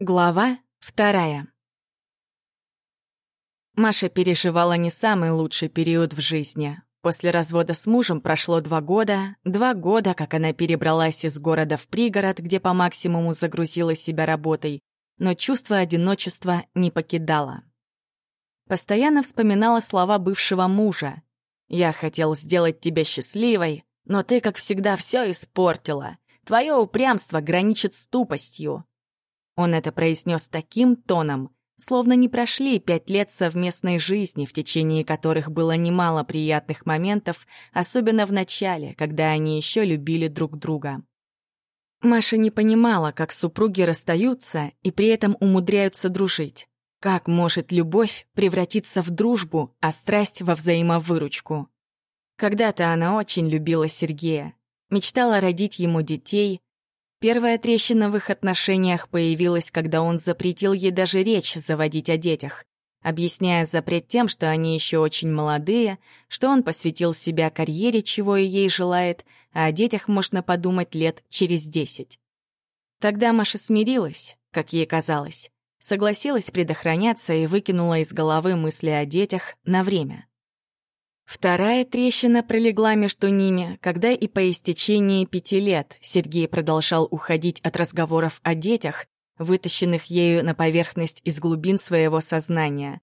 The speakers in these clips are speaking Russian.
Глава вторая. Маша переживала не самый лучший период в жизни. После развода с мужем прошло два года, два года, как она перебралась из города в пригород, где по максимуму загрузила себя работой, но чувство одиночества не покидало. Постоянно вспоминала слова бывшего мужа. «Я хотел сделать тебя счастливой, но ты, как всегда, все испортила. Твое упрямство граничит с тупостью. Он это произнес таким тоном, словно не прошли пять лет совместной жизни, в течение которых было немало приятных моментов, особенно в начале, когда они еще любили друг друга. Маша не понимала, как супруги расстаются и при этом умудряются дружить. Как может любовь превратиться в дружбу, а страсть во взаимовыручку? Когда-то она очень любила Сергея, мечтала родить ему детей, Первая трещина в их отношениях появилась, когда он запретил ей даже речь заводить о детях, объясняя запрет тем, что они еще очень молодые, что он посвятил себя карьере, чего и ей желает, а о детях можно подумать лет через десять. Тогда Маша смирилась, как ей казалось, согласилась предохраняться и выкинула из головы мысли о детях на время. Вторая трещина пролегла между ними, когда и по истечении пяти лет Сергей продолжал уходить от разговоров о детях, вытащенных ею на поверхность из глубин своего сознания.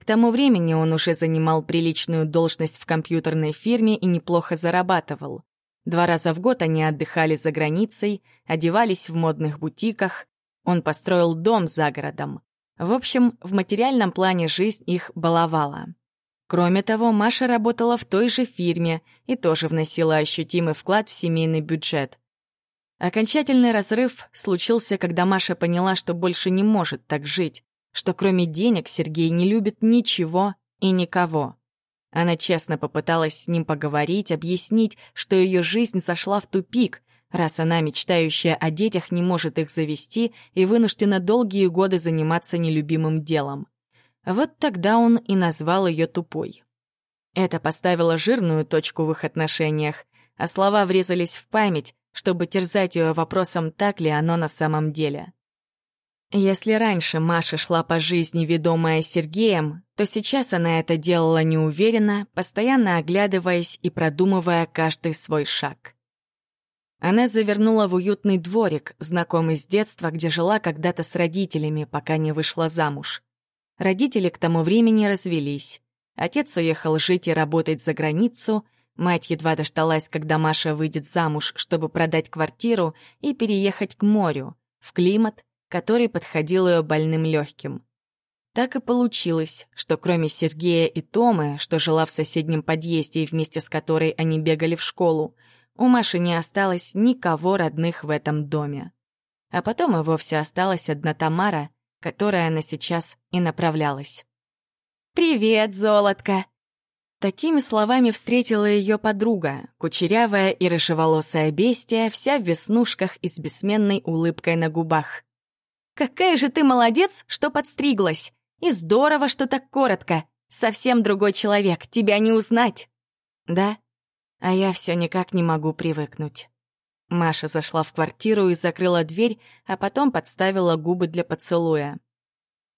К тому времени он уже занимал приличную должность в компьютерной фирме и неплохо зарабатывал. Два раза в год они отдыхали за границей, одевались в модных бутиках. Он построил дом за городом. В общем, в материальном плане жизнь их баловала. Кроме того, Маша работала в той же фирме и тоже вносила ощутимый вклад в семейный бюджет. Окончательный разрыв случился, когда Маша поняла, что больше не может так жить, что кроме денег Сергей не любит ничего и никого. Она честно попыталась с ним поговорить, объяснить, что ее жизнь зашла в тупик, раз она, мечтающая о детях, не может их завести и вынуждена долгие годы заниматься нелюбимым делом. Вот тогда он и назвал ее тупой. Это поставило жирную точку в их отношениях, а слова врезались в память, чтобы терзать ее вопросом, так ли оно на самом деле. Если раньше Маша шла по жизни, ведомая Сергеем, то сейчас она это делала неуверенно, постоянно оглядываясь и продумывая каждый свой шаг. Она завернула в уютный дворик, знакомый с детства, где жила когда-то с родителями, пока не вышла замуж. Родители к тому времени развелись. Отец уехал жить и работать за границу, мать едва дождалась, когда Маша выйдет замуж, чтобы продать квартиру и переехать к морю, в климат, который подходил ее больным легким. Так и получилось, что кроме Сергея и Томы, что жила в соседнем подъезде и вместе с которой они бегали в школу, у Маши не осталось никого родных в этом доме. А потом и вовсе осталась одна Тамара, которой она сейчас и направлялась. «Привет, золотко!» Такими словами встретила ее подруга, кучерявая и рыжеволосая бестия, вся в веснушках и с бессменной улыбкой на губах. «Какая же ты молодец, что подстриглась! И здорово, что так коротко! Совсем другой человек, тебя не узнать!» «Да? А я все никак не могу привыкнуть». Маша зашла в квартиру и закрыла дверь, а потом подставила губы для поцелуя.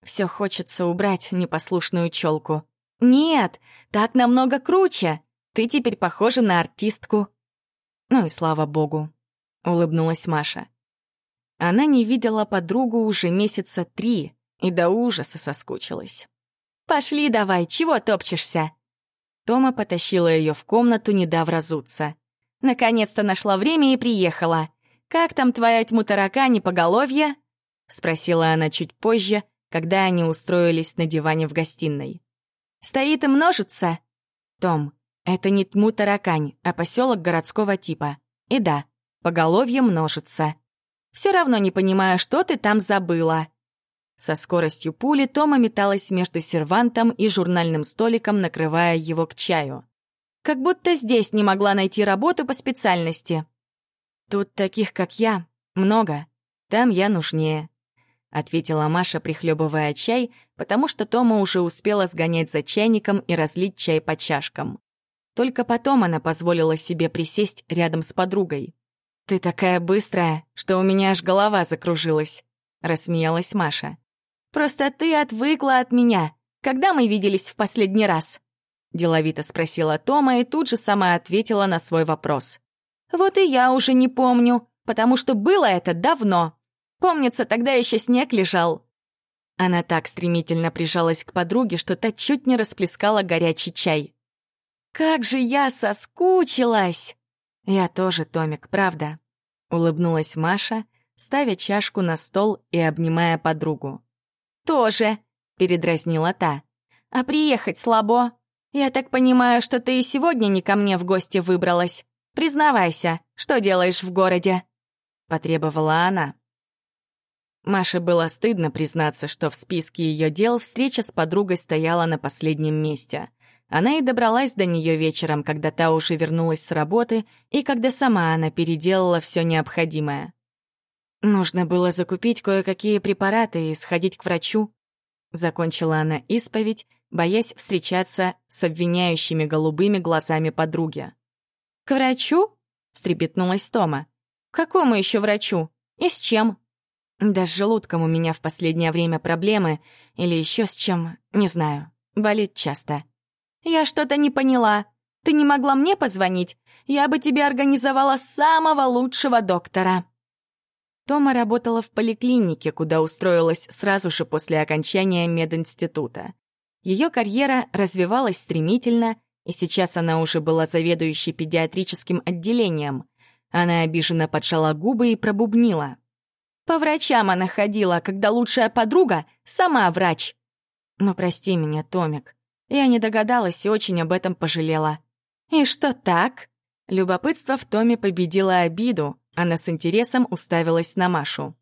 Все хочется убрать непослушную челку. «Нет, так намного круче! Ты теперь похожа на артистку!» «Ну и слава богу!» — улыбнулась Маша. Она не видела подругу уже месяца три и до ужаса соскучилась. «Пошли давай, чего топчешься?» Тома потащила ее в комнату, не дав разуться. Наконец-то нашла время и приехала. Как там твоя тьму таракани поголовье?» — спросила она чуть позже, когда они устроились на диване в гостиной. «Стоит и множится?» «Том, это не тьму таракань, а поселок городского типа. И да, поголовье множится. Все равно не понимаю, что ты там забыла». Со скоростью пули Тома металась между сервантом и журнальным столиком, накрывая его к чаю. Как будто здесь не могла найти работу по специальности. Тут таких, как я, много. Там я нужнее. Ответила Маша, прихлебывая чай, потому что Тома уже успела сгонять за чайником и разлить чай по чашкам. Только потом она позволила себе присесть рядом с подругой. «Ты такая быстрая, что у меня аж голова закружилась. — рассмеялась Маша. «Просто ты отвыкла от меня. Когда мы виделись в последний раз?» Деловито спросила Тома и тут же сама ответила на свой вопрос. «Вот и я уже не помню, потому что было это давно. Помнится, тогда еще снег лежал». Она так стремительно прижалась к подруге, что та чуть не расплескала горячий чай. «Как же я соскучилась!» «Я тоже, Томик, правда?» — улыбнулась Маша, ставя чашку на стол и обнимая подругу. «Тоже!» — передразнила та. «А приехать слабо? Я так понимаю, что ты и сегодня не ко мне в гости выбралась. Признавайся, что делаешь в городе?» — потребовала она. Маше было стыдно признаться, что в списке ее дел встреча с подругой стояла на последнем месте. Она и добралась до нее вечером, когда та уже вернулась с работы и когда сама она переделала все необходимое. Нужно было закупить кое-какие препараты и сходить к врачу. Закончила она исповедь, боясь встречаться с обвиняющими голубыми глазами подруги. «К врачу?» — встрепетнулась Тома. «К какому еще врачу? И с чем?» «Да с желудком у меня в последнее время проблемы, или еще с чем, не знаю. Болит часто». «Я что-то не поняла. Ты не могла мне позвонить? Я бы тебе организовала самого лучшего доктора». Тома работала в поликлинике, куда устроилась сразу же после окончания мединститута. Ее карьера развивалась стремительно, и сейчас она уже была заведующей педиатрическим отделением. Она обиженно поджала губы и пробубнила. «По врачам она ходила, когда лучшая подруга — сама врач». «Ну, прости меня, Томик. Я не догадалась и очень об этом пожалела». «И что так?» Любопытство в Томе победило обиду, она с интересом уставилась на Машу.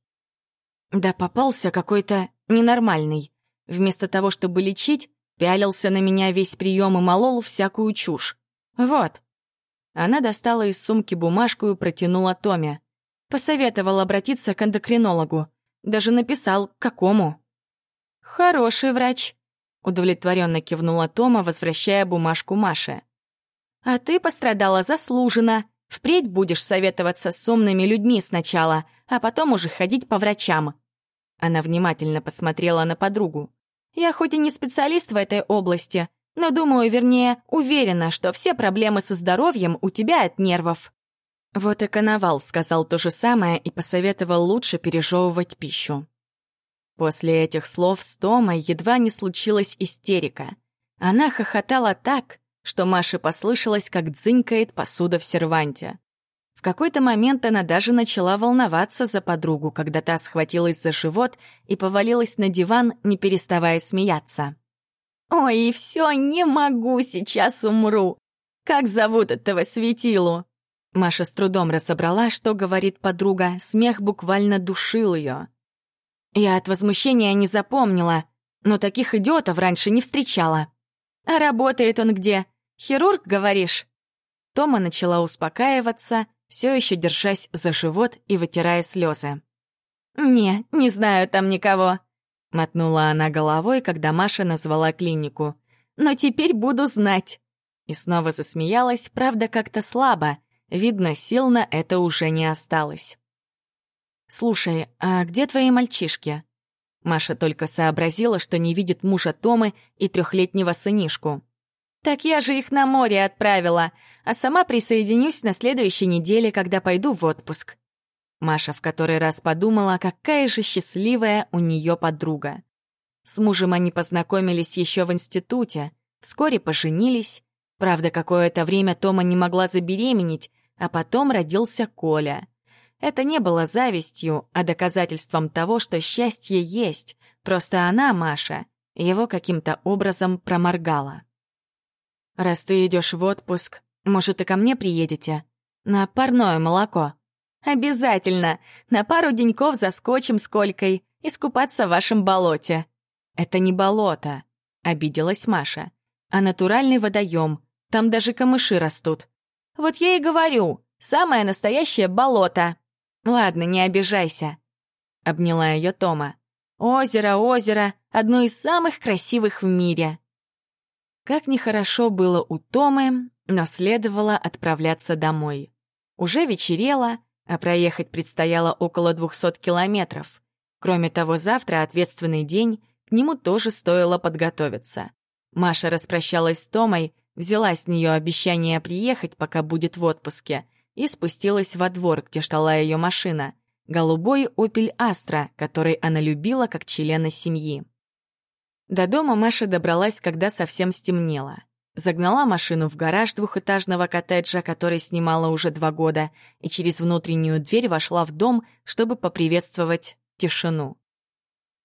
Да попался какой-то ненормальный. Вместо того, чтобы лечить, пялился на меня весь прием и молол всякую чушь. Вот. Она достала из сумки бумажку и протянула Томе. Посоветовал обратиться к эндокринологу. Даже написал, к какому. «Хороший врач», — удовлетворенно кивнула Тома, возвращая бумажку Маше. «А ты пострадала заслуженно. Впредь будешь советоваться с умными людьми сначала, а потом уже ходить по врачам». Она внимательно посмотрела на подругу. «Я хоть и не специалист в этой области, но думаю, вернее, уверена, что все проблемы со здоровьем у тебя от нервов». Вот и Коновал сказал то же самое и посоветовал лучше пережевывать пищу. После этих слов с Томой едва не случилась истерика. Она хохотала так, что Маше послышалось, как дзынькает посуда в серванте. В какой-то момент она даже начала волноваться за подругу, когда та схватилась за живот и повалилась на диван, не переставая смеяться. «Ой, все, не могу, сейчас умру! Как зовут этого светилу?» Маша с трудом разобрала, что говорит подруга, смех буквально душил ее. Я от возмущения не запомнила, но таких идиотов раньше не встречала. А работает он где? «Хирург, говоришь?» Тома начала успокаиваться, все еще держась за живот и вытирая слезы. «Не, не знаю там никого», — мотнула она головой, когда Маша назвала клинику. «Но теперь буду знать». И снова засмеялась, правда, как-то слабо. Видно, сил на это уже не осталось. «Слушай, а где твои мальчишки?» Маша только сообразила, что не видит мужа Томы и трехлетнего сынишку. Так я же их на море отправила, а сама присоединюсь на следующей неделе, когда пойду в отпуск. Маша в который раз подумала, какая же счастливая у нее подруга. С мужем они познакомились еще в институте, вскоре поженились. Правда, какое-то время Тома не могла забеременеть, а потом родился Коля. Это не было завистью, а доказательством того, что счастье есть, просто она, Маша, его каким-то образом проморгала. «Раз ты идешь в отпуск, может, и ко мне приедете? На парное молоко?» «Обязательно! На пару деньков заскочим с Колькой, искупаться в вашем болоте». «Это не болото», — обиделась Маша, «а натуральный водоем. Там даже камыши растут». «Вот я и говорю, самое настоящее болото». «Ладно, не обижайся», — обняла ее Тома. «Озеро, озеро, одно из самых красивых в мире». Как нехорошо было у Томы, но следовало отправляться домой. Уже вечерело, а проехать предстояло около 200 километров. Кроме того, завтра ответственный день, к нему тоже стоило подготовиться. Маша распрощалась с Томой, взяла с нее обещание приехать, пока будет в отпуске, и спустилась во двор, где ждала ее машина — голубой «Опель Астра», который она любила как члена семьи. До дома Маша добралась, когда совсем стемнело. Загнала машину в гараж двухэтажного коттеджа, который снимала уже два года, и через внутреннюю дверь вошла в дом, чтобы поприветствовать тишину.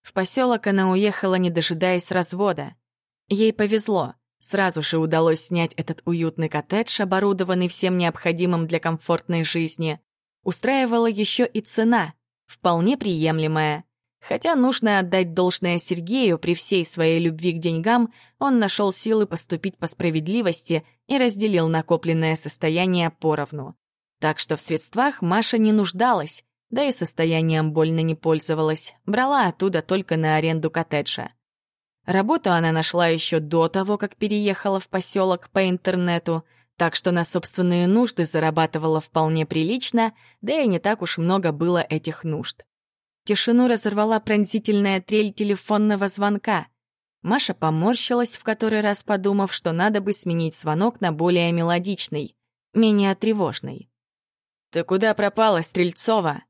В поселок она уехала, не дожидаясь развода. Ей повезло. Сразу же удалось снять этот уютный коттедж, оборудованный всем необходимым для комфортной жизни. Устраивала еще и цена, вполне приемлемая. Хотя нужно отдать должное Сергею, при всей своей любви к деньгам он нашел силы поступить по справедливости и разделил накопленное состояние поровну. Так что в средствах Маша не нуждалась, да и состоянием больно не пользовалась, брала оттуда только на аренду коттеджа. Работу она нашла еще до того, как переехала в поселок по интернету, так что на собственные нужды зарабатывала вполне прилично, да и не так уж много было этих нужд. Тишину разорвала пронзительная трель телефонного звонка. Маша поморщилась, в который раз подумав, что надо бы сменить звонок на более мелодичный, менее тревожный. «Ты куда пропала, Стрельцова?»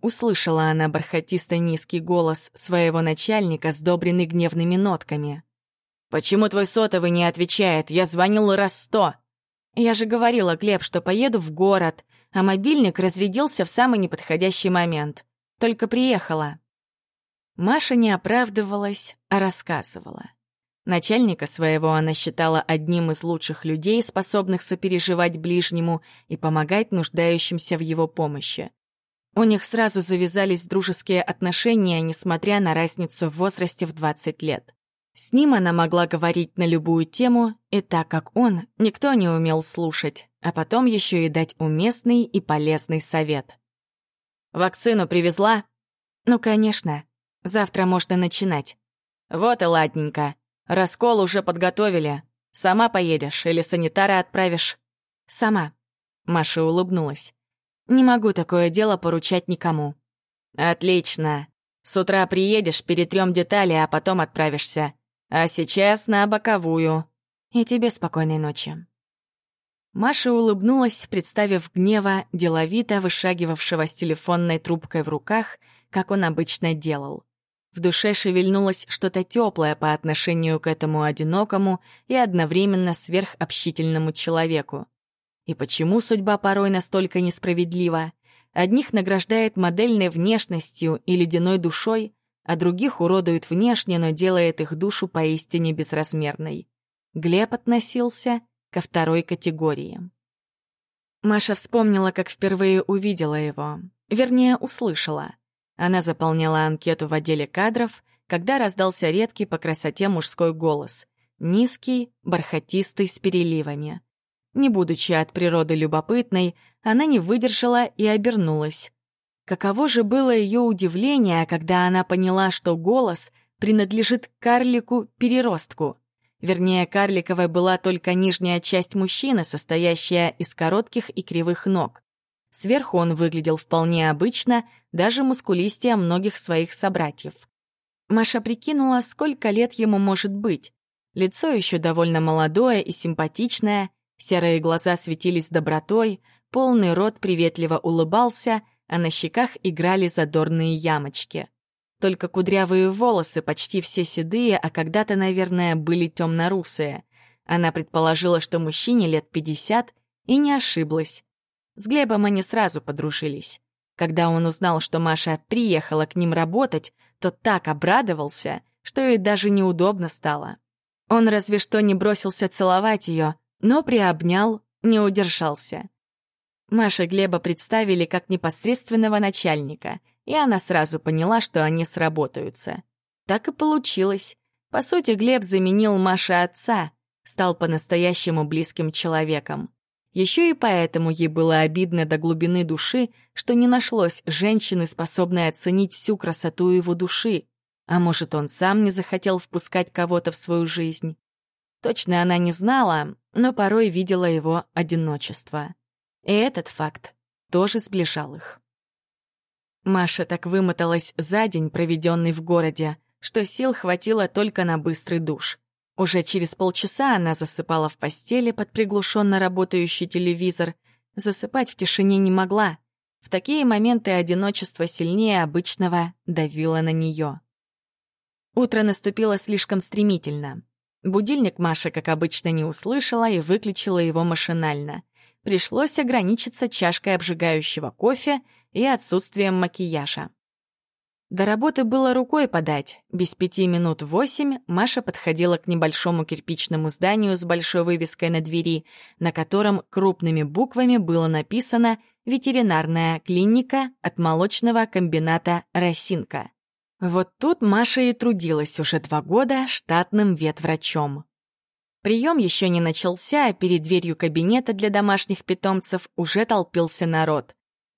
Услышала она бархатисто низкий голос своего начальника, сдобренный гневными нотками. «Почему твой сотовый не отвечает? Я звонил раз сто!» «Я же говорила, Глеб, что поеду в город, а мобильник разрядился в самый неподходящий момент. Только приехала». Маша не оправдывалась, а рассказывала. Начальника своего она считала одним из лучших людей, способных сопереживать ближнему и помогать нуждающимся в его помощи. У них сразу завязались дружеские отношения, несмотря на разницу в возрасте в 20 лет. С ним она могла говорить на любую тему, и так как он, никто не умел слушать, а потом еще и дать уместный и полезный совет. «Вакцину привезла?» «Ну, конечно. Завтра можно начинать». «Вот и ладненько. Раскол уже подготовили. Сама поедешь или санитара отправишь?» «Сама». Маша улыбнулась. Не могу такое дело поручать никому. Отлично. С утра приедешь, перетрем детали, а потом отправишься. А сейчас на боковую. И тебе спокойной ночи. Маша улыбнулась, представив гнева, деловито вышагивавшего с телефонной трубкой в руках, как он обычно делал. В душе шевельнулось что-то теплое по отношению к этому одинокому и одновременно сверхобщительному человеку. И почему судьба порой настолько несправедлива? Одних награждает модельной внешностью и ледяной душой, а других уродует внешне, но делает их душу поистине безразмерной. Глеб относился ко второй категории. Маша вспомнила, как впервые увидела его. Вернее, услышала. Она заполняла анкету в отделе кадров, когда раздался редкий по красоте мужской голос. Низкий, бархатистый, с переливами. Не будучи от природы любопытной, она не выдержала и обернулась. Каково же было ее удивление, когда она поняла, что голос принадлежит карлику-переростку. Вернее, карликовой была только нижняя часть мужчины, состоящая из коротких и кривых ног. Сверху он выглядел вполне обычно, даже мускулистее многих своих собратьев. Маша прикинула, сколько лет ему может быть. Лицо еще довольно молодое и симпатичное, Серые глаза светились добротой, полный рот приветливо улыбался, а на щеках играли задорные ямочки. Только кудрявые волосы, почти все седые, а когда-то, наверное, были темно-русые. Она предположила, что мужчине лет пятьдесят, и не ошиблась. С Глебом они сразу подружились. Когда он узнал, что Маша приехала к ним работать, то так обрадовался, что ей даже неудобно стало. Он разве что не бросился целовать ее, но приобнял, не удержался. Маша Глеба представили как непосредственного начальника, и она сразу поняла, что они сработаются. Так и получилось. По сути, Глеб заменил Маше отца, стал по-настоящему близким человеком. Еще и поэтому ей было обидно до глубины души, что не нашлось женщины, способной оценить всю красоту его души. А может, он сам не захотел впускать кого-то в свою жизнь. Точно она не знала, но порой видела его одиночество. И этот факт тоже сближал их. Маша так вымоталась за день, проведенный в городе, что сил хватило только на быстрый душ. Уже через полчаса она засыпала в постели под приглушенно работающий телевизор. Засыпать в тишине не могла. В такие моменты одиночество сильнее обычного давило на нее. Утро наступило слишком стремительно. Будильник Маша, как обычно, не услышала и выключила его машинально. Пришлось ограничиться чашкой обжигающего кофе и отсутствием макияжа. До работы было рукой подать. Без пяти минут восемь Маша подходила к небольшому кирпичному зданию с большой вывеской на двери, на котором крупными буквами было написано «Ветеринарная клиника от молочного комбината «Росинка». Вот тут Маша и трудилась уже два года штатным ветврачом. Прием еще не начался, а перед дверью кабинета для домашних питомцев уже толпился народ.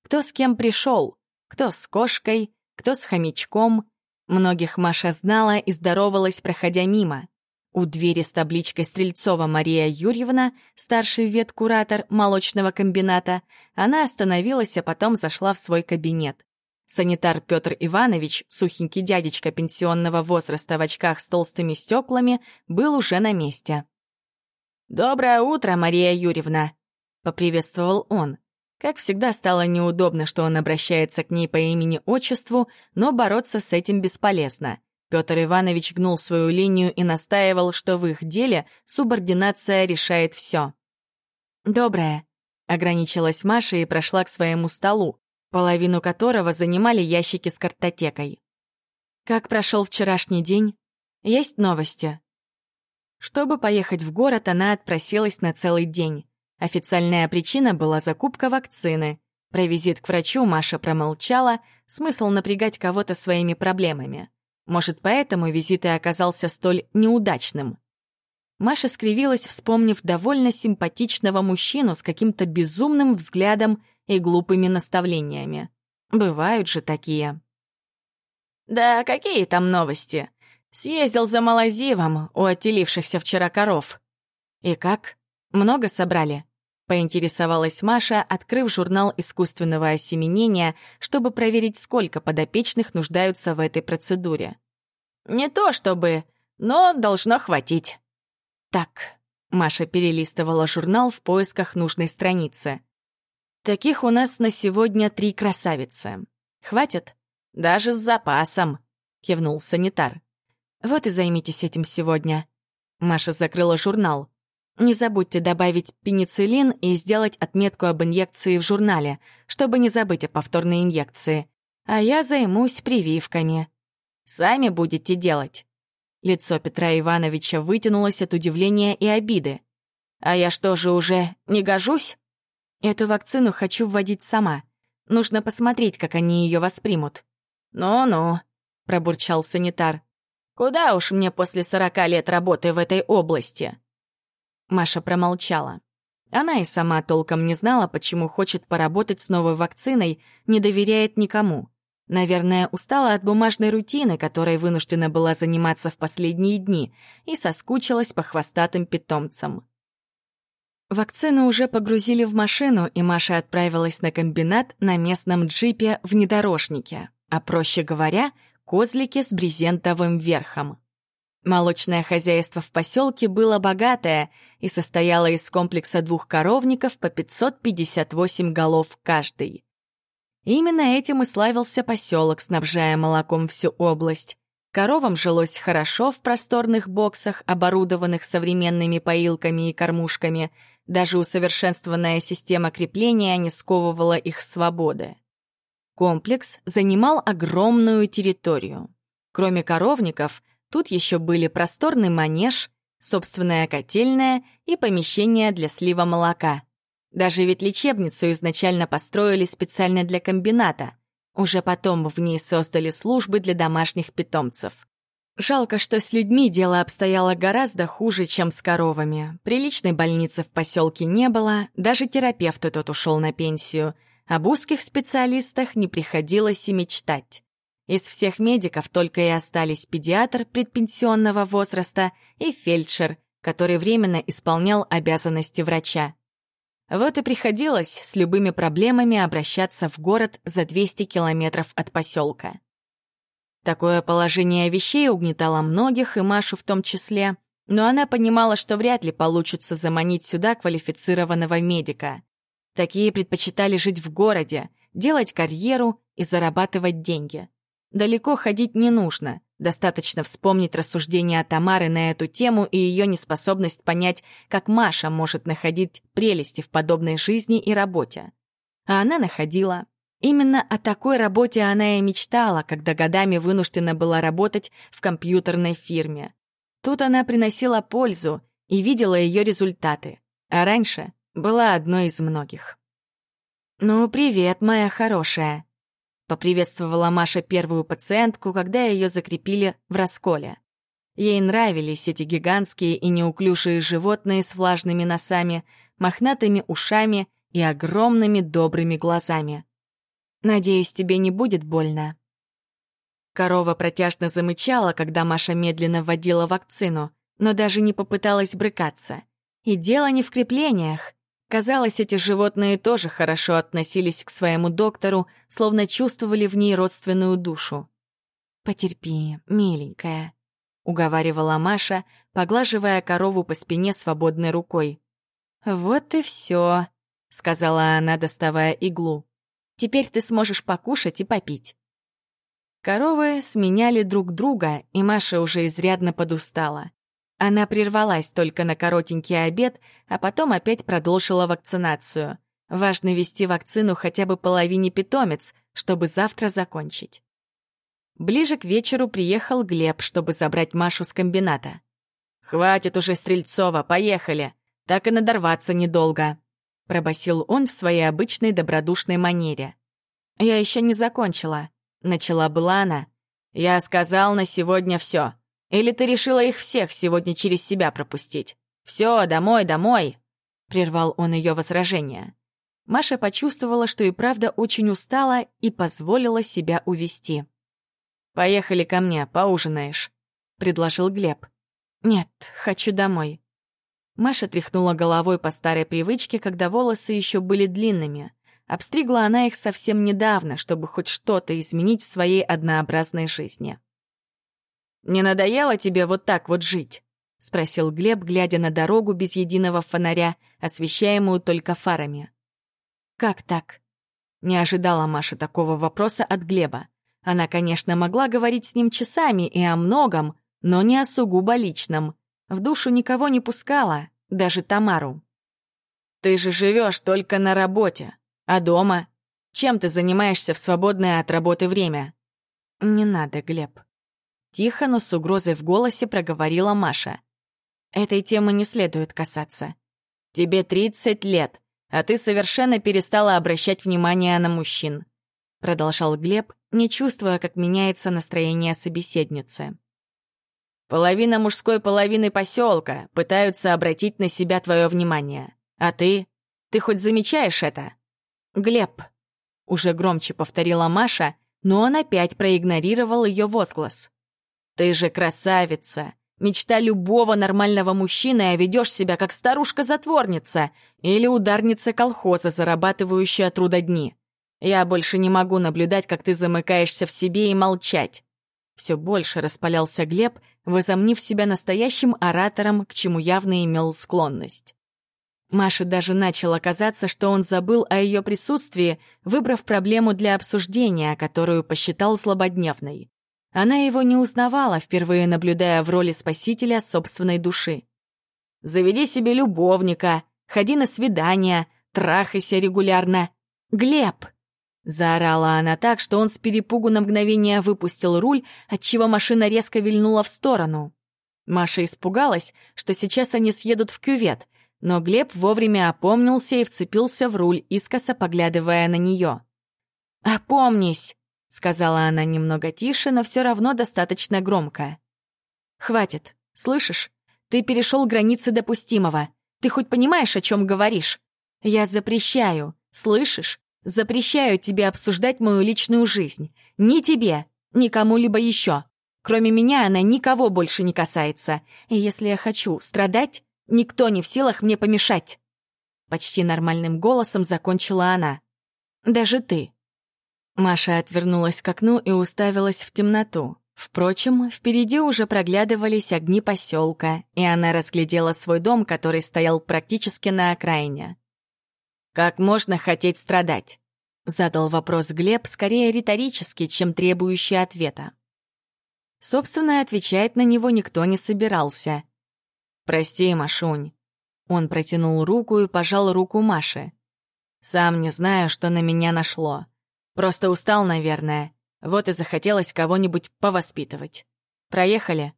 Кто с кем пришел, кто с кошкой, кто с хомячком. Многих Маша знала и здоровалась, проходя мимо. У двери с табличкой Стрельцова Мария Юрьевна, старший веткуратор молочного комбината, она остановилась, а потом зашла в свой кабинет. Санитар Петр Иванович, сухенький дядечка пенсионного возраста в очках с толстыми стеклами, был уже на месте. «Доброе утро, Мария Юрьевна!» — поприветствовал он. Как всегда, стало неудобно, что он обращается к ней по имени-отчеству, но бороться с этим бесполезно. Петр Иванович гнул свою линию и настаивал, что в их деле субординация решает все. «Доброе», — ограничилась Маша и прошла к своему столу, половину которого занимали ящики с картотекой. «Как прошел вчерашний день? Есть новости?» Чтобы поехать в город, она отпросилась на целый день. Официальная причина была закупка вакцины. Про визит к врачу Маша промолчала, смысл напрягать кого-то своими проблемами. Может, поэтому визит и оказался столь неудачным. Маша скривилась, вспомнив довольно симпатичного мужчину с каким-то безумным взглядом и глупыми наставлениями. Бывают же такие. «Да какие там новости? Съездил за Малазивом у отелившихся вчера коров». «И как? Много собрали?» — поинтересовалась Маша, открыв журнал искусственного осеменения, чтобы проверить, сколько подопечных нуждаются в этой процедуре. «Не то чтобы, но должно хватить». «Так», — Маша перелистывала журнал в поисках нужной страницы. Таких у нас на сегодня три красавицы. Хватит? Даже с запасом, кивнул санитар. Вот и займитесь этим сегодня. Маша закрыла журнал. Не забудьте добавить пенициллин и сделать отметку об инъекции в журнале, чтобы не забыть о повторной инъекции. А я займусь прививками. Сами будете делать. Лицо Петра Ивановича вытянулось от удивления и обиды. А я что же уже не гожусь? Эту вакцину хочу вводить сама. Нужно посмотреть, как они ее воспримут. «Ну-ну», — пробурчал санитар. «Куда уж мне после сорока лет работы в этой области?» Маша промолчала. Она и сама толком не знала, почему хочет поработать с новой вакциной, не доверяет никому. Наверное, устала от бумажной рутины, которой вынуждена была заниматься в последние дни, и соскучилась по хвостатым питомцам. Вакцину уже погрузили в машину, и Маша отправилась на комбинат на местном джипе-внедорожнике, а, проще говоря, козлике с брезентовым верхом. Молочное хозяйство в поселке было богатое и состояло из комплекса двух коровников по 558 голов каждый. Именно этим и славился поселок, снабжая молоком всю область. Коровам жилось хорошо в просторных боксах, оборудованных современными поилками и кормушками — даже усовершенствованная система крепления не сковывала их свободы. Комплекс занимал огромную территорию. Кроме коровников, тут еще были просторный манеж, собственная котельная и помещение для слива молока. Даже ведь лечебницу изначально построили специально для комбината. Уже потом в ней создали службы для домашних питомцев. Жалко, что с людьми дело обстояло гораздо хуже, чем с коровами. Приличной больницы в поселке не было, даже терапевт тот ушел на пенсию. Об узких специалистах не приходилось и мечтать. Из всех медиков только и остались педиатр предпенсионного возраста и фельдшер, который временно исполнял обязанности врача. Вот и приходилось с любыми проблемами обращаться в город за 200 километров от поселка. Такое положение вещей угнетало многих, и Машу в том числе, но она понимала, что вряд ли получится заманить сюда квалифицированного медика. Такие предпочитали жить в городе, делать карьеру и зарабатывать деньги. Далеко ходить не нужно, достаточно вспомнить рассуждения Тамары на эту тему и ее неспособность понять, как Маша может находить прелести в подобной жизни и работе. А она находила. Именно о такой работе она и мечтала, когда годами вынуждена была работать в компьютерной фирме. Тут она приносила пользу и видела ее результаты, а раньше была одной из многих. «Ну, привет, моя хорошая», — поприветствовала Маша первую пациентку, когда ее закрепили в расколе. Ей нравились эти гигантские и неуклюжие животные с влажными носами, мохнатыми ушами и огромными добрыми глазами. «Надеюсь, тебе не будет больно». Корова протяжно замычала, когда Маша медленно вводила вакцину, но даже не попыталась брыкаться. И дело не в креплениях. Казалось, эти животные тоже хорошо относились к своему доктору, словно чувствовали в ней родственную душу. «Потерпи, миленькая», — уговаривала Маша, поглаживая корову по спине свободной рукой. «Вот и все», — сказала она, доставая иглу. «Теперь ты сможешь покушать и попить». Коровы сменяли друг друга, и Маша уже изрядно подустала. Она прервалась только на коротенький обед, а потом опять продолжила вакцинацию. Важно вести вакцину хотя бы половине питомец, чтобы завтра закончить. Ближе к вечеру приехал Глеб, чтобы забрать Машу с комбината. «Хватит уже, Стрельцова, поехали! Так и надорваться недолго», — пробасил он в своей обычной добродушной манере. «Я еще не закончила», — начала была она. «Я сказал на сегодня все. Или ты решила их всех сегодня через себя пропустить? Все, домой, домой!» — прервал он ее возражение. Маша почувствовала, что и правда очень устала и позволила себя увести. «Поехали ко мне, поужинаешь», — предложил Глеб. «Нет, хочу домой». Маша тряхнула головой по старой привычке, когда волосы еще были длинными. Обстригла она их совсем недавно, чтобы хоть что-то изменить в своей однообразной жизни. «Не надоело тебе вот так вот жить?» — спросил Глеб, глядя на дорогу без единого фонаря, освещаемую только фарами. «Как так?» Не ожидала Маша такого вопроса от Глеба. Она, конечно, могла говорить с ним часами и о многом, но не о сугубо личном. В душу никого не пускала, даже Тамару. «Ты же живешь только на работе, а дома? Чем ты занимаешься в свободное от работы время?» «Не надо, Глеб», Тихо, но с угрозой в голосе проговорила Маша. «Этой темы не следует касаться. Тебе 30 лет, а ты совершенно перестала обращать внимание на мужчин», продолжал Глеб, не чувствуя, как меняется настроение собеседницы. «Половина мужской половины поселка пытаются обратить на себя твое внимание. А ты? Ты хоть замечаешь это?» «Глеб», — уже громче повторила Маша, но он опять проигнорировал ее возглас. «Ты же красавица! Мечта любого нормального мужчины, а ведешь себя как старушка-затворница или ударница колхоза, зарабатывающая трудодни. Я больше не могу наблюдать, как ты замыкаешься в себе и молчать». Все больше распалялся Глеб, возомнив себя настоящим оратором, к чему явно имел склонность. Маше даже начало казаться, что он забыл о ее присутствии, выбрав проблему для обсуждения, которую посчитал злободневной. Она его не узнавала, впервые наблюдая в роли спасителя собственной души. «Заведи себе любовника, ходи на свидания, трахайся регулярно. Глеб!» Заорала она так, что он с перепугу на мгновение выпустил руль, отчего машина резко вильнула в сторону. Маша испугалась, что сейчас они съедут в кювет, но Глеб вовремя опомнился и вцепился в руль, искоса поглядывая на нее. «Опомнись!» — сказала она немного тише, но все равно достаточно громко. «Хватит, слышишь? Ты перешел границы допустимого. Ты хоть понимаешь, о чем говоришь? Я запрещаю, слышишь? Запрещаю тебе обсуждать мою личную жизнь. Ни тебе, ни кому-либо еще. Кроме меня она никого больше не касается. И если я хочу страдать, никто не в силах мне помешать». — почти нормальным голосом закончила она. «Даже ты». Маша отвернулась к окну и уставилась в темноту. Впрочем, впереди уже проглядывались огни поселка, и она разглядела свой дом, который стоял практически на окраине. «Как можно хотеть страдать?» — задал вопрос Глеб, скорее риторический, чем требующий ответа. Собственно, отвечать на него никто не собирался. «Прости, Машунь». Он протянул руку и пожал руку Маши. «Сам не знаю, что на меня нашло. Просто устал, наверное. Вот и захотелось кого-нибудь повоспитывать. Проехали?»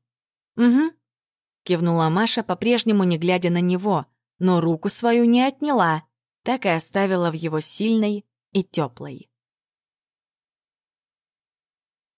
«Угу», — кивнула Маша, по-прежнему не глядя на него, но руку свою не отняла, так и оставила в его сильной и теплой.